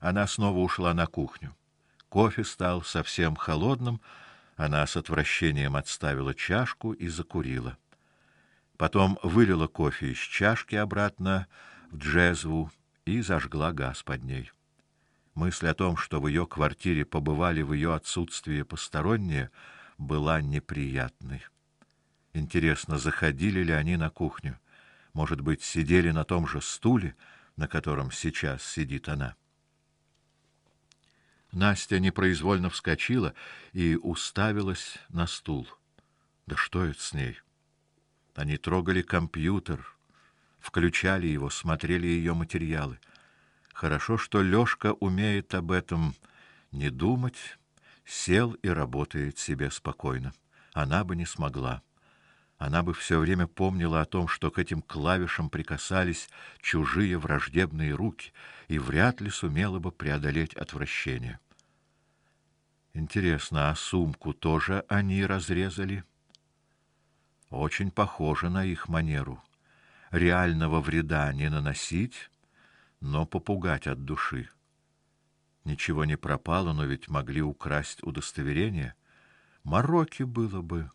Она снова ушла на кухню. Кофе стал совсем холодным, она с отвращением отставила чашку и закурила. Потом вылила кофе из чашки обратно в джезву и зажгла газ под ней. Мысль о том, что в ее квартире побывали в ее отсутствие посторонние, была неприятной. Интересно, заходили ли они на кухню? Может быть, сидели на том же стуле, на котором сейчас сидит она? Настя непроизвольно вскочила и уставилась на стул. Да что это с ней? Они трогали компьютер, включали его, смотрели ее материалы. Хорошо, что Лёшка умеет об этом не думать, сел и работает себе спокойно. Она бы не смогла. Она бы все время помнила о том, что к этим клавишам прикасались чужие враждебные руки, и вряд ли сумела бы преодолеть отвращение. Интересно, а сумку тоже они разрезали? Очень похоже на их манеру. Реального вреда не наносить, но попугать от души. Ничего не пропало, но ведь могли украсть удостоверение. Мороки было бы.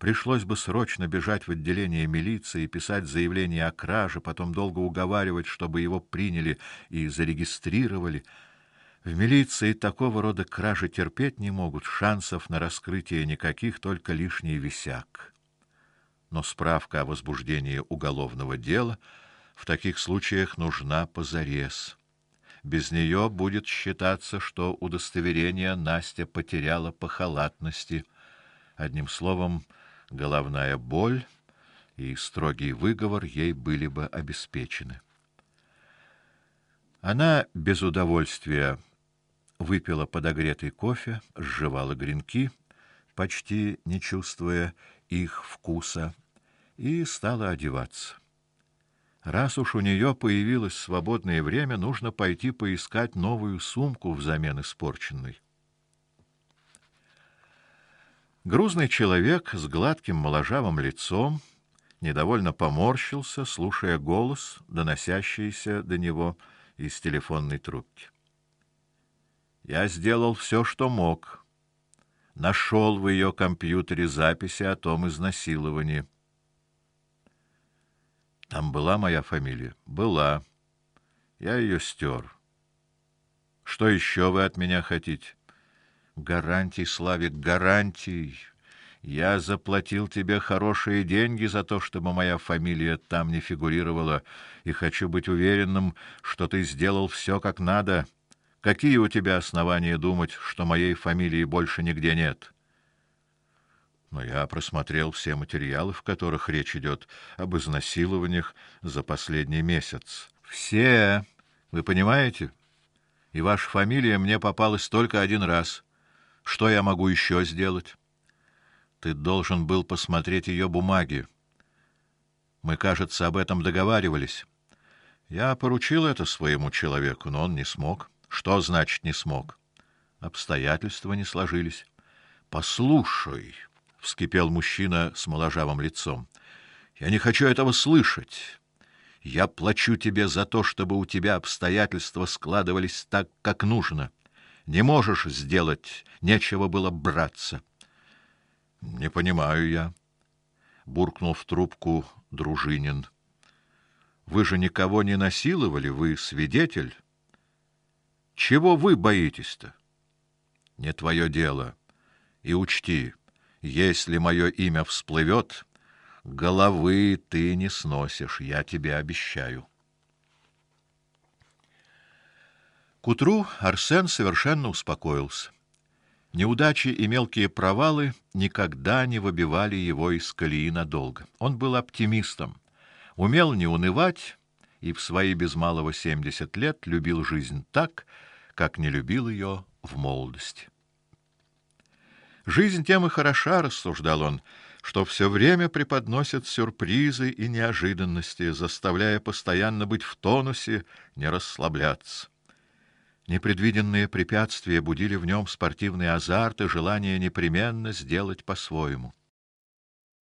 Пришлось бы срочно бежать в отделение милиции, писать заявление о краже, потом долго уговаривать, чтобы его приняли и зарегистрировали. В милиции такого рода кражи терпеть не могут, шансов на раскрытие никаких, только лишний висяк. Но справка о возбуждении уголовного дела в таких случаях нужна позарез. Без нее будет считаться, что удостоверение Настя потеряла по халатности. Одним словом, головная боль и строгий выговор ей были бы обеспечены. Она без удовольствия выпила подогретый кофе, сживала гренки, почти не чувствуя их вкуса, и стала одеваться. Раз уж у нее появилось свободное время, нужно пойти поискать новую сумку взамен испорченной. Грузный человек с гладким моложавым лицом недовольно поморщился, слушая голос, доносящийся до него из телефонной трубки. Я сделал все, что мог. Нашел в ее компьютере записи о том изнасиловании. Там была моя фамилия. Была. Я ее стер. Что еще вы от меня хотите? Гарантий, Славик, гарантий. Я заплатил тебе хорошие деньги за то, чтобы моя фамилия там не фигурировала, и хочу быть уверенным, что ты сделал все как надо. Какие у тебя основания думать, что моей фамилии больше нигде нет? Но я просмотрел все материалы, в которых речь идет об изнасилованиях за последний месяц. Все, вы понимаете? И ваша фамилия мне попалась только один раз. Что я могу еще сделать? Ты должен был посмотреть ее бумаги. Мы, кажется, об этом договаривались. Я поручил это своему человеку, но он не смог. Что значит не смог? Обстоятельства не сложились. Послушай, вскипел мужчина с моложавым лицом. Я не хочу этого слышать. Я плачу тебе за то, чтобы у тебя обстоятельства складывались так, как нужно. Не можешь сделать, нечего было браться. Не понимаю я, буркнул в трубку Дружинин. Вы же никого не насиловали, вы свидетель. Чего вы боитесь-то? Не твое дело. И учти, если мое имя всплывет, головы ты не сносишь, я тебе обещаю. К утру Арсен совершенно успокоился. Неудачи и мелкие провалы никогда не выбивали его из колеи надолго. Он был оптимистом, умел не унывать и в свои без малого семьдесят лет любил жизнь так, как не любил ее в молодости. Жизнь тем и хороша, рассуждал он, что все время преподносит сюрпризы и неожиданности, заставляя постоянно быть в тонусе, не расслабляться. Непредвиденные препятствия будили в нем спортивный азарт и желание непременно сделать по-своему.